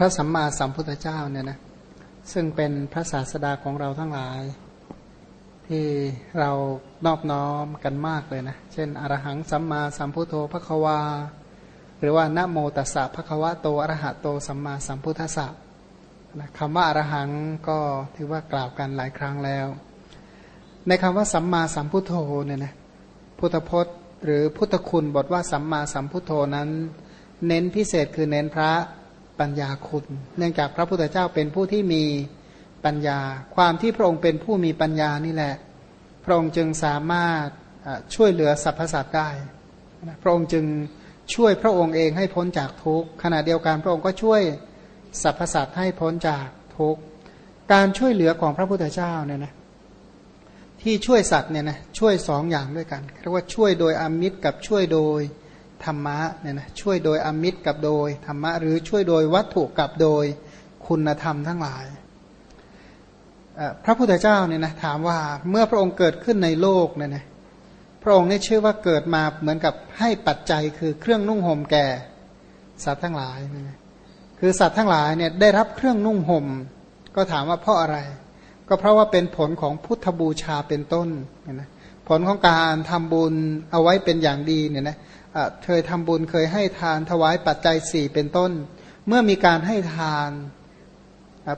พระสัมมาสัมพุทธเจ้าเนี่ยนะซึ่งเป็นพระศาสดาของเราทั้งหลาย ที่เรานอบน้อมกันมากเลยนะ เช่น อรหังสัมมาสัมพุทโธพระควา หรือว่านะโมตัสสะพระควะโตอรหะโตสัมมาสัมพุทธัสสะนะคำว่าอรหังก็ถือว่ากล่าวกันหลายครั้งแล้ว ในคำว่าสัมมาสัมพุทโธเนี่ยนะพุทธพจน์ หรือพุทธคุณบทว่าสัมมาสัมพุทโธนั้น เน้นพิเศษคือเน้นพระ ปัญญาคุณ เนื่องจากพระพุทธเจ้าเป็นผู้ที่มีปัญญา ความที่พระองค์เป็นผู้มีปัญญานี่แหละ พระองค์จึงสามารถช่วยเหลือสรรพสัตว์ได้ พระองค์จึงช่วยพระองค์เองให้พ้นจากทุกข์ขณะเดียวกันพระองค์ก็ช่วยสรรพสัตว์ให้พ้นจากทุกข์การช่วยเหลือของพระพุทธเจ้าเนี่ยนะที่ช่วยสัตว์เนี่ยนะช่วยสองอย่างด้วยกันเรียกว่าช่วยโดยอมิตรกับช่วยโดย ธรรมะเนี่ยนะช่วยโดยอมิตรกับโดยธรรมะหรือช่วยโดยวัตถุกับโดยคุณธรรมทั้งหลาย พระพุทธเจ้าเนี่ยนะถามว่าเมื่อพระองค์เกิดขึ้นในโลกเนี่ยนะพระองค์นี่ชื่อว่าเกิดมาเหมือนกับให้ปัจจัยคือเครื่องนุ่งห่มแก่สัตว์ทั้งหลายนะคือสัตว์ทั้งหลายเนี่ยได้รับเครื่องนุ่งห่มก็ถามว่าเพราะอะไร ก็เพราะว่าเป็นผลของพุทธบูชาเป็นต้นนะผลของการทำบุญเอาไว้เป็นอย่างดีเนี่ยนะเคยทำบุญเคยให้ทานถวายปัจจัยสี่เป็นต้น เมื่อมีการให้ทาน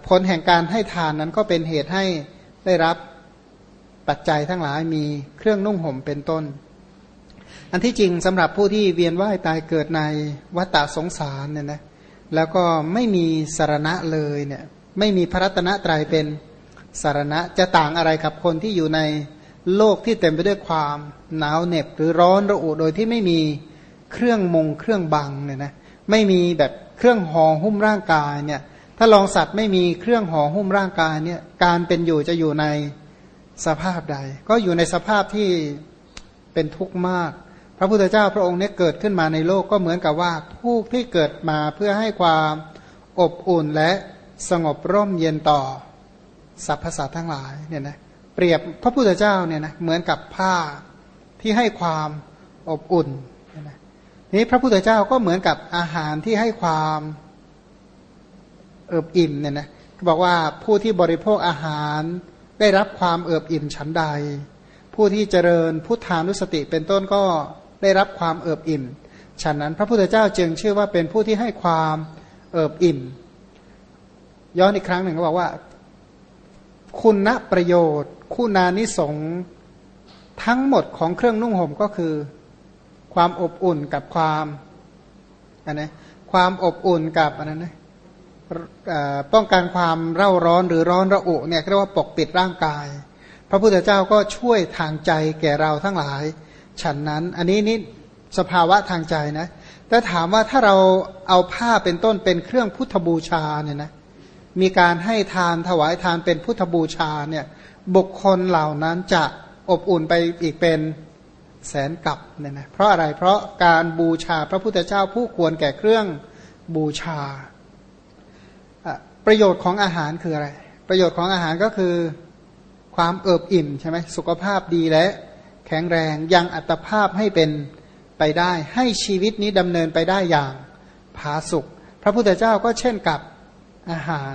ผลแห่งการให้ทานนั้นก็เป็นเหตุให้ได้รับปัจจัยทั้งหลายมีเครื่องนุ่งห่มเป็นต้น อันที่จริงสำหรับผู้ที่เวียนว่ายตายเกิดในวัฏสงสารเนี่ยนะแล้วก็ไม่มีสารณะเลยเนี่ยไม่มีพระรัตนตรัยเป็น สารณะจะต่างอะไรกับคนที่อยู่ในโลกที่เต็มไปด้วยความหนาวเหน็บหรือร้อนระอุโดยที่ไม่มีเครื่องมงเครื่องบังเนี่ยนะไม่มีแบบเครื่องห่อหุ้มร่างกายเนี่ยถ้าลองสัตว์ไม่มีเครื่องห่อหุ้มร่างกายเนี่ยการเป็นอยู่จะอยู่ในสภาพใด ก็อยู่ในสภาพที่เป็นทุกข์มาก พระพุทธเจ้าพระองค์เนี่ยเกิดขึ้นมาในโลกก็เหมือนกับว่าผู้ที่เกิดมาเพื่อให้ความอบอุ่นและสงบร่มเย็นต่อ สรรพสัตว์ทั้งหลายเนี่ยนะเปรียบพระพุทธเจ้าเนี่ยนะเหมือนกับผ้าที่ให้ความอบอุ่นนี้พระพุทธเจ้าก็เหมือนกับอาหารที่ให้ความเอิบอิ่มเนี่ยนะบอกว่าผู้ที่บริโภคอาหารได้รับความเอิบอิ่มฉันใด ผู้ที่เจริญพุทธานุสติเป็นต้นก็ได้รับความเอิบอิ่มฉันนั้นพระพุทธเจ้าจึงชื่อว่าเป็นผู้ที่ให้ความเอิบอิ่ม ย้อนอีกครั้งหนึ่งเขาบอกว่า คุณประโยชน์ คุณานิสงทั้งหมดของเครื่องนุ่งห่มก็คือ ความอบอุ่นกับความอันนะความอบอุ่นกับอันนั้นนะป้องกันความเร่าร้อนหรือร้อนระอุเนี่ยเรียกว่าปกปิดร่างกาย พระพุทธเจ้าก็ช่วยทางใจแก่เราทั้งหลาย ฉันนั้น อันนี้นี่สภาวะทางใจนะแต่ถามว่าถ้าเราเอาผ้าเป็นต้นเป็นเครื่องพุทธบูชาเนี่ยนะ มีการให้ทานถวายทานเป็นพุทธบูชาเนี่ยบุคคลเหล่านั้นจะอบอุ่นไปอีกเป็นแสนกับเนี่ยนะเพราะอะไรเพราะการบูชาพระพุทธเจ้าผู้ควรแก่เครื่องบูชา ประโยชน์ของอาหารคืออะไร ประโยชน์ของอาหารก็คือความเอิบอิ่มใช่ไหมสุขภาพดีและแข็งแรงยังอัตภาพให้เป็นไปได้ ให้ชีวิตนี้ดำเนินไปได้อย่างผาสุกพระพุทธเจ้าก็เช่นกับ อาหาร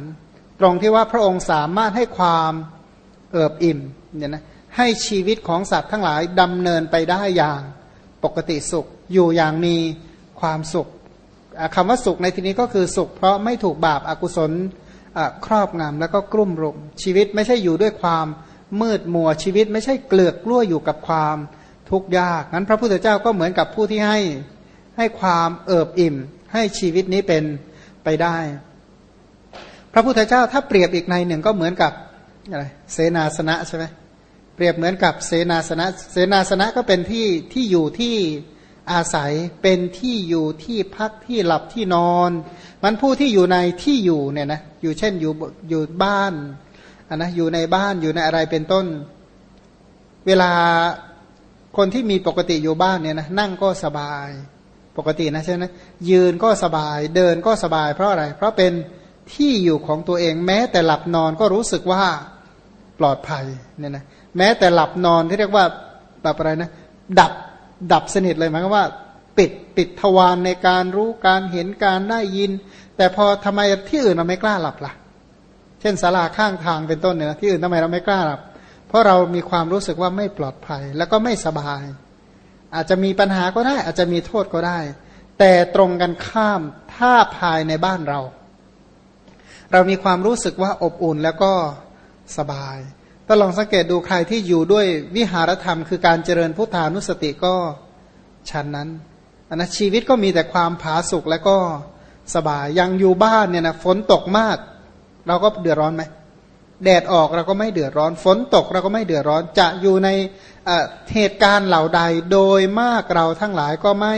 ตรงที่ว่าพระองค์สามารถให้ความเอิบอิ่มเนี่ยนะให้ชีวิตของสัตว์ทั้งหลายดำเนินไปได้อย่างปกติสุข อยู่อย่างมีความสุขคำว่าสุขในที่นี้ก็คือสุข เพราะไม่ถูกบาปอากุศลครอบงำแล้วก็กลุ่มรุม ชีวิตไม่ใช่อยู่ด้วยความมืดมัวชีวิตไม่ใช่เกลือกกล้วอยู่กับความทุกข์ยากนั้นพระพุทธเจ้าก็เหมือนกับผู้ที่ให้ให้ความเอิบอิ่ม ให้ชีวิตนี้เป็นไปได้ พระพุทธเจ้าถ้าเปรียบอีกในหนึ่งก็เหมือนกับอะไรเสนาสนะใช่ไหมเปรียบเหมือนกับเสนาสนะเสนาสนะก็เป็นที่ที่อยู่ที่อาศัยเป็นที่อยู่ที่พักที่หลับที่นอน มันผู้ที่อยู่ในที่อยู่เนี่ยนะอยู่เช่นอยู่อยู่บ้านอันนะอยู่ในบ้านอยู่ในอะไรเป็นต้น เวลาคนที่มีปกติอยู่บ้านเนี่ยนะนั่งก็สบาย ปกตินะใช่ไหมยืนก็สบาย เดินก็สบาย เพราะอะไร เพราะเป็น ที่อยู่ของตัวเอง แม้แต่หลับนอนก็รู้สึกว่าปลอดภัยเนี่ยนะแม้แต่หลับนอนที่เรียกว่าแบบอะไรนะดับดับสนิทเลยหมายความว่าปิดปิดทวารในการรู้การเห็นการได้ยิน แต่พอทำไมที่อื่นเราไม่กล้าหลับล่ะ เช่นศาลาข้างทางเป็นต้นเนี่ยที่อื่นทำไมเราไม่กล้าหลับ เพราะเรามีความรู้สึกว่าไม่ปลอดภัยแล้วก็ไม่สบาย อาจจะมีปัญหาก็ได้ อาจจะมีโทษก็ได้ แต่ตรงกันข้ามถ้าภายในบ้านเรา เรามีความรู้สึกว่าอบอุ่นแล้วก็สบายถ้าลองสังเกตดูใครที่อยู่ด้วยวิหารธรรม คือการเจริญพุทธานุสติก็ชั้นนั้นอนนะชีวิตก็มีแต่ความผาสุกและก็สบายยังอยู่บ้านเนี่ยนะฝนตกมาก เราก็เดือดร้อนไหมแดดออกเราก็ไม่เดือดร้อน ฝนตกเราก็ไม่เดือดร้อน จะอยู่ในเหตุการณ์เหล่าใดโดยมากเราทั้งหลายก็ไม่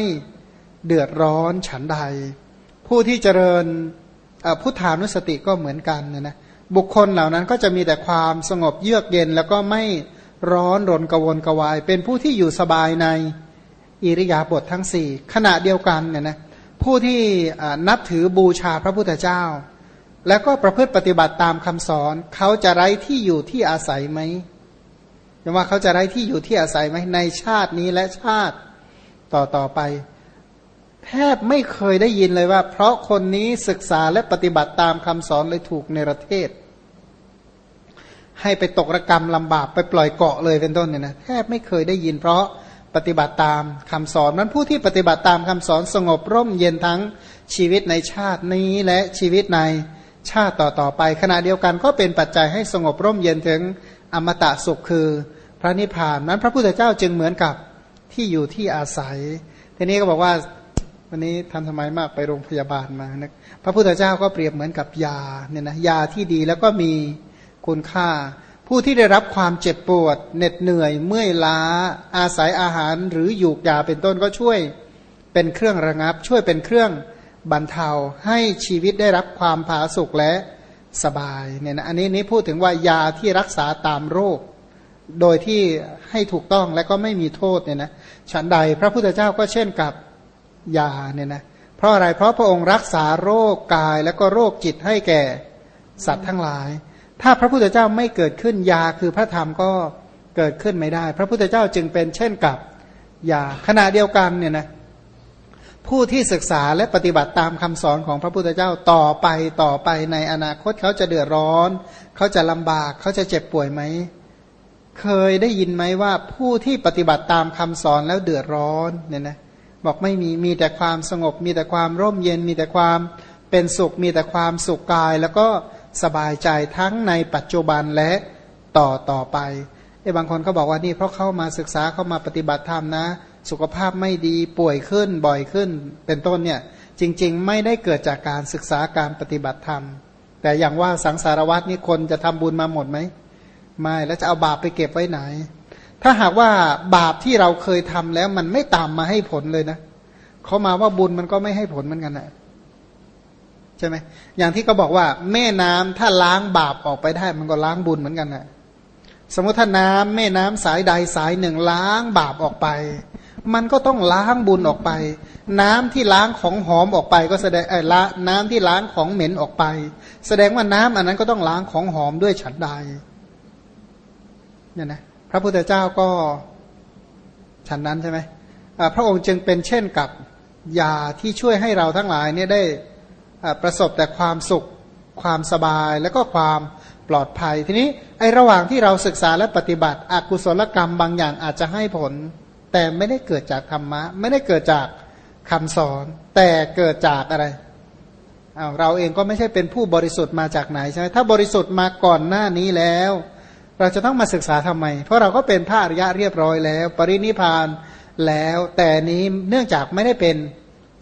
เดือดร้อนฉันใด ผู้ที่เจริญ พุทธานุสติก็เหมือนกันนะนะบุคคลเหล่านั้นก็จะมีแต่ความสงบเยือกเย็น แล้วก็ไม่ร้อนรนกวนกวาย เป็นผู้ที่อยู่สบายในอิริยาบถททั้งสี่ขณะเดียวกันเนี่ยนะผู้ที่นับถือบูชาพระพุทธเจ้า แล้วก็ประพฤติปฏิบัติตามคำสอน เขาจะไร้ที่อยู่ที่อาศัยไหมว่าเขาจะไร้ที่อยู่ที่อาศัยไหมในชาตินี้และชาติต่อต่อไป แทบไม่เคยได้ยินเลยว่า เพราะคนนี้ศึกษาและปฏิบัติตามคำสอนเลยถูกในประเทศ ให้ไปตกรกรรมลำบากไปปล่อยเกาะเลยเป็นต้นเนี่ยนะแทบไม่เคยได้ยิน เพราะปฏิบัติตามคำสอนนั้นผู้ที่ปฏิบัติตามคำสอนสงบร่มเย็นทั้งชีวิตในชาตินี้และชีวิตในชาติต่อต่อไป ขณะเดียวกันก็เป็นปัจจัยให้สงบร่มเย็นถึงอมตะสุขคือพระนิพพานนั้นพระพุทธเจ้าจึงเหมือนกับที่อยู่ที่อาศัย ทีนี้ก็บอกว่า วันนี้ทันสมัยมากไปโรงพยาบาลมานะพระพุทธเจ้าก็เปรียบเหมือนกับยาเนี่ยนะยาที่ดีแล้วก็มีคุณค่า ผู้ที่ได้รับความเจ็บปวด เหน็ดเหนื่อย เมื่อยล้า อาศัยอาหารหรือหยูกยาเป็นต้นก็ช่วยเป็นเครื่องระงับ ช่วยเป็นเครื่องบรรเทาให้ชีวิตได้รับความผาสุกและสบายเนี่ยนะอันนี้นี้พูดถึงว่ายาที่รักษาตามโรค โดยที่ให้ถูกต้องและก็ไม่มีโทษเนี่ยนะฉันใดพระพุทธเจ้าก็เช่นกับ ยาเนี่ยนะเพราะอะไรเพราะพระองค์รักษาโรคกายแล้วก็โรคจิตให้แก่สัตว์ทั้งหลาย ถ้าพระพุทธเจ้าไม่เกิดขึ้นยาคือพระธรรมก็เกิดขึ้นไม่ได้ พระพุทธเจ้าจึงเป็นเช่นกับยาขณะเดียวกันเนี่ยนะผู้ที่ศึกษาและปฏิบัติตามคำสอนของพระพุทธเจ้าต่อไปต่อไปในอนาคตเขาจะเดือดร้อน เขาจะลำบากเขาจะเจ็บป่วยไหม เคยได้ยินไหมว่าผู้ที่ปฏิบัติตามคำสอนแล้วเดือดร้อนเนี่ยนะ บอกไม่มีมีแต่ความสงบ มีแต่ความร่มเย็น มีแต่ความเป็นสุข มีแต่ความสุขกาย แล้วก็สบายใจทั้งในปัจจุบันและต่อต่อไปไอ้บางคนก็บอกว่านี่เพราะเข้ามาศึกษาเข้ามาปฏิบัติธรรมนะ สุขภาพไม่ดีป่วยขึ้นบ่อยขึ้น เป็นต้นเนี่ยจริง ๆ ไม่ได้เกิดจากการศึกษาการปฏิบัติธรรม แต่อย่างว่าสังสารวัตนี่คนจะทำบุญมาหมดไหมไม่แล้วจะเอาบาปไปเก็บไว้ไหน ถ้าหากว่าบาปที่เราเคยทำแล้วมันไม่ตามมาให้ผลเลยนะเขามาว่าบุญมันก็ไม่ให้ผลเหมือนกันนะใช่ไหมอย่างที่เขาบอกว่า แม่น้ำถ้าล้างบาปออกไปได้ มันก็ล้างบุญเหมือนกันนะสมมติถ้าน้ำแม่น้ำสายใดสายหนึ่งล้างบาปออกไป มันก็ต้องล้างบุญออกไป น้ำที่ล้างของหอมออกไป ก็แสดงไอ้ละน้ำที่ล้างของเหม็นออกไป แสดงว่าน้ำอันนั้นก็ต้องล้างของหอมด้วยฉันใดเนี่ยนะ พระพุทธเจ้าก็ฉันนั้นใช่ไหมพระองค์จึงเป็นเช่นกับยาที่ช่วยให้เราทั้งหลายเนี่ยได้ประสบแต่ความสุขความสบายและก็ความปลอดภัย ทีนี้ไอ้ระหว่างที่เราศึกษาและปฏิบัติอกุศลกรรมบางอย่างอาจจะให้ผล แต่ไม่ได้เกิดจากธรรมะ ไม่ได้เกิดจากคำสอน แต่เกิดจากอะไรเเราเองก็ไม่ใช่เป็นผู้บริสุทธิ์มาจากไหนใช่ไหมถ้าบริสุทธิ์มาก่อนหน้านี้แล้ว เราจะต้องมาศึกษาทำไม เพราะเราก็เป็นพระอริยะเรียบร้อยแล้ว ปรินิพานแล้วแต่นี้เนื่องจากไม่ได้เป็น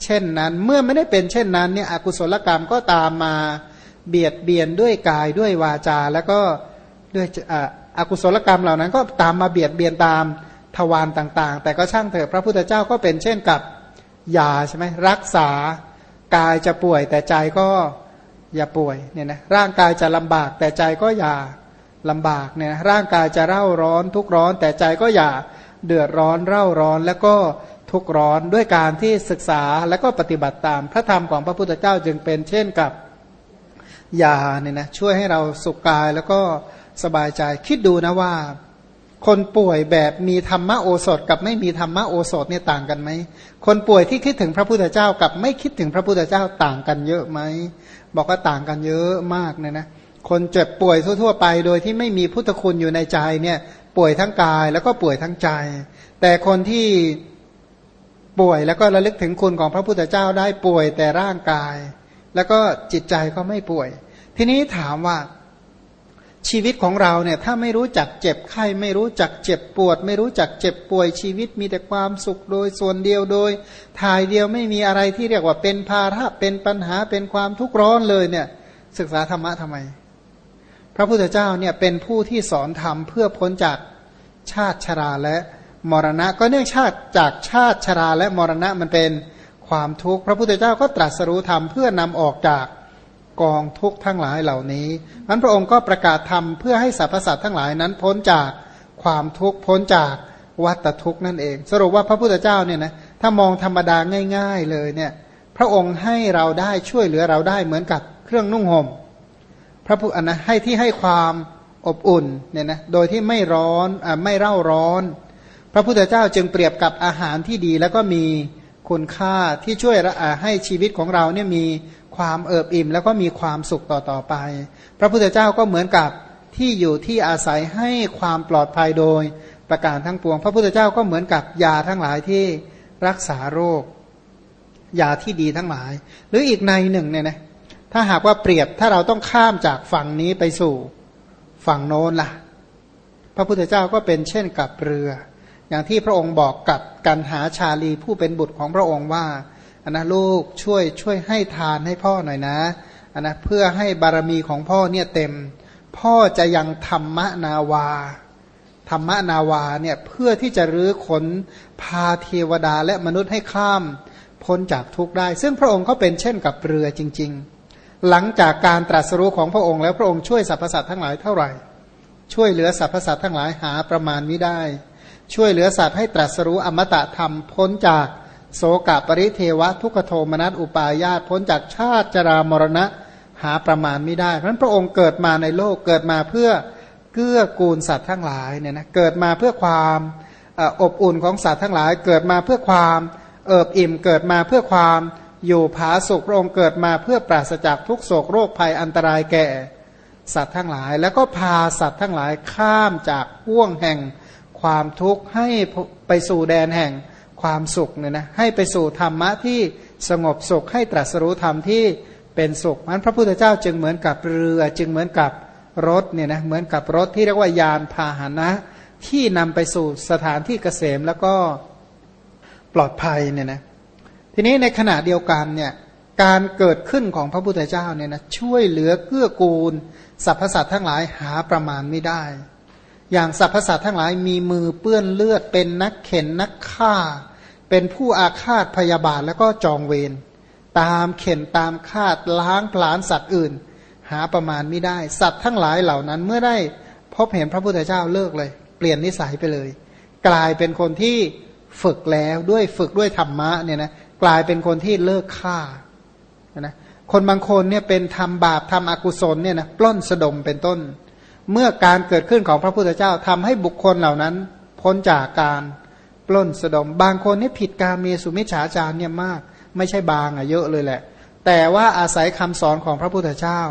เช่นนั้น เมื่อไม่ได้เป็นเช่นนั้นเนี่ยอกุศลกรรมก็ตามมาเบียดเบียนด้วยกายด้วยวาจา แล้วก็ด้วยอกุศลกรรมเหล่านั้น ก็ตามมาเบียดเบียนตามทวารต่างๆ แต่ก็ช่างเถอะพระพุทธเจ้าก็เป็นเช่นกับยาใช่ไหมรักษากายจะป่วยแต่ใจก็อย่าป่วยเนี่ยนะร่างกายจะลำบากแต่ใจก็อย่า ลำบากเนี่ยร่างกายจะเร่าร้อนทุกร้อน แต่ใจก็อย่าเดือดร้อนเร่าร้อนแล้วก็ทุกร้อนด้วยการที่ศึกษาแล้วก็ปฏิบัติตามพระธรรมของพระพุทธเจ้าจึงเป็นเช่นกับยาเนี่ยนะช่วยให้เราสุขกายแล้วก็สบายใจคิดดูนะว่า คนป่วยแบบมีธรรมโอสถ กับไม่มีธรรมโอสถเนี่ยต่างกันไหมคนป่วยที่คิดถึงพระพุทธเจ้ากับไม่คิดถึงพระพุทธเจ้าต่างกันเยอะไหมบอกว่าต่างกันเยอะมากเนี่ยนะ คนเจ็บป่วยทั่วๆไป โดยที่ไม่มีพุทธคุณอยู่ในใจเนี่ยป่วยทั้งกายแล้วก็ป่วยทั้งใจ แต่คนที่ป่วยแล้วก็ระลึกถึงคุณของพระพุทธเจ้าได้ป่วยแต่ร่างกาย แล้วก็จิตใจก็ไม่ป่วย ทีนี้ถามว่าชีวิตของเราเนี่ยถ้าไม่รู้จักเจ็บไข้ไม่รู้จักเจ็บปวด ไม่รู้จักเจ็บป่วยชีวิตมีแต่ความสุขโดยส่วนเดียวโดยทายเดียวไม่มีอะไรที่เรียกว่าเป็นภาระเป็นปัญหาเป็นความทุกข์ร้อนเลยเนี่ยศึกษาธรรมะทำไม พระพุทธเจ้าเนี่ยเป็นผู้ที่สอนธรรมเพื่อพ้นจากชาติชราและมรณะ ก็เนื่องชาติจากชาติชราและมรณะมันเป็นความทุกข์พระพุทธเจ้าก็ตรัสรู้ธรรมเพื่อนำออกจากกองทุกข์ทั้งหลายเหล่านี้มันพระองค์ก็ประกาศธรรมเพื่อให้สรรพสัตว์ทั้งหลายนั้นพ้นจากความทุกข์พ้นจากวัฏทุกข์นั่นเอง สรุปว่าพระพุทธเจ้าเนี่ยนะถ้ามองธรรมดาง่าย ๆเลยเนี่ยพระองค์ให้เราได้ช่วยเหลือเราได้เหมือนกับเครื่องนุ่งห่ม พระพุทธนะให้ที่ให้ความอบอุ่นเนี่ยนะโดยที่ไม่ร้อนอไม่เร่าร้อน พระพุทธเจ้าจึงเปรียบกับอาหารที่ดีแล้วก็มีคุณค่าที่ช่วยให้ชีวิตของเราเนี่ยมีความเอิบอิ่ม แล้วก็มีความสุขต่อต่อไป พระพุทธเจ้าก็เหมือนกับที่อยู่ที่อาศัยให้ความปลอดภัยโดยประการทั้งปวง พระพุทธเจ้าก็เหมือนกับยาทั้งหลายที่รักษาโรค ยาที่ดีทั้งหลาย หรืออีกในหนึ่งเนี่ยนะ ถ้าหากว่าเปรียบถ้าเราต้องข้ามจากฝั่งนี้ไปสู่ฝั่งโน้นล่ะ พระพุทธเจ้าก็เป็นเช่นกับเรือ อย่างที่พระองค์บอกกับกันหาชาลีผู้เป็นบุตรของพระองค์ว่าอันนะลูกช่วยช่วยให้ทานให้พ่อหน่อยนะอันนะเพื่อให้บารมีของพ่อเนี่ยเต็ม พ่อจะยังธรรมนาวา ธรรมนาวาเนี่ยเพื่อที่จะรื้อขนพาเทวดาและมนุษย์ให้ข้าม พ้นจากทุกข์ได้ ซึ่งพระองค์ก็เป็นเช่นกับเรือจริง ๆ หลังจากการตรัสรู้ของพระองค์แล้วพระองค์ช่วยสรรพสัตว์ทั้งหลายเท่าไหร่ ช่วยเหลือสรรพสัตว์ทั้งหลายหาประมาณไม่ได้ ช่วยเหลือสัตว์ให้ตรัสรู้อมตะธรรมพ้นจากโสกปริเทวะทุกโทมนัสอุปายาตพ้นจากชาติจรามรณะหาประมาณไม่ได้ เพราะนั้นพระองค์เกิดมาในโลกเกิดมาเพื่อเกื้อกูลสัตว์ทั้งหลายเนี่ยนะเกิดมาเพื่อความอบอุ่นของสัตว์ทั้งหลาย เกิดมาเพื่อความเอิบอิ่มเกิดมาเพื่อความ อยู่ผาสุกพระองค์เกิดมาเพื่อปราศจากทุกโศกโรคภัยอันตรายแก่ สัตว์ทั้งหลาย แล้วก็พาสัตว์ทั้งหลายข้ามจากห่วงแห่งความทุกข์ให้ไปสู่แดนแห่งความสุขเนี่ยนะให้ไปสู่ธรรมะที่สงบสุขให้ตรัสรู้ธรรมที่เป็นสุขมันพระพุทธเจ้าจึงเหมือนกับเรือจึงเหมือนกับรถเนี่ยนะเหมือนกับรถที่เรียกว่ายานพาหนะ ที่นำไปสู่สถานที่เกษมแล้วก็ปลอดภัยเนี่ยนะ ทีนี้ในขณะเดียวกันเนี่ยการเกิดขึ้นของพระพุทธเจ้าเนี่ยนะช่วยเหลือเกื้อกูลสรรพสัตว์ทั้งหลายหาประมาณไม่ได้ อย่างสรรพสัตว์ทั้งหลายมีมือเปื้อนเลือดเป็นนักเข็นนักฆ่า เป็นผู้อาฆาตพยาบาทแล้วก็จองเวรตามเข็นตามคาล้างผลาญสัตว์อื่น หาประมาณไม่ได้ สัตว์ทั้งหลายเหล่านั้นเมื่อได้พบเห็นพระพุทธเจ้าเลิกเลย เปลี่ยนนิสัยไปเลย กลายเป็นคนที่ฝึกแล้วด้วยฝึกด้วยธรรมะเนี่ยนะ กลายเป็นคนที่เลิกฆ่านะคนบางคนเนี่ยเป็นทำบาปทำอกุศลเนี่ยนะปล้นสะดมเป็นต้น เมื่อการเกิดขึ้นของพระพุทธเจ้าทำให้บุคคลเหล่านั้น พ้นจากการปล้นสะดม บางคนนี่ผิดการมีสุมิจฉาจารเนี่ยมาก ไม่ใช่บางอะเยอะเลยแหละ แต่ว่าอาศัยคำสอนของพระพุทธเจ้า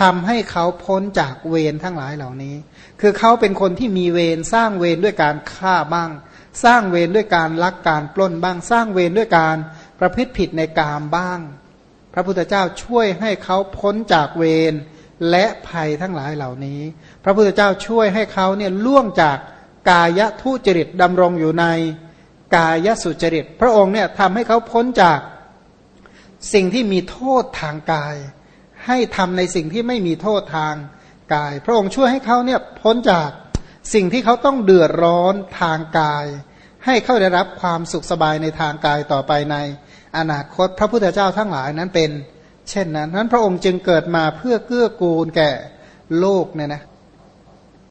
ทำให้เขาพ้นจากเวรทั้งหลายเหล่านี้ คือเขาเป็นคนที่มีเวรสร้างเวรด้วยการฆ่าบ้าง สร้างเวรด้วยการลักการปล้นบ้าง สร้างเวรด้วยการ ประพฤติผิดในกามบ้าง พระพุทธเจ้าช่วยให้เขาพ้นจากเวรและภัยทั้งหลายเหล่านี้ พระพุทธเจ้าช่วยให้เขาเนี่ยล่วงจากกายทุจริตดำรงอยู่ในกายสุจริต พระองค์เนี่ยทำให้เขาพ้นจากสิ่งที่มีโทษทางกาย ให้ทำในสิ่งที่ไม่มีโทษทางกาย พระองค์ช่วยให้เขาเนี่ยพ้นจากสิ่งที่เขาต้องเดือดร้อนทางกาย ให้เขาได้รับความสุขสบายในทางกายต่อไปใน อนาคตพระพุทธเจ้าทั้งหลายนั้นเป็น เช่นนั้นนั้นพระองค์จึงเกิดมาเพื่อเกื้อกูลแก่โลกเนี่ยนะ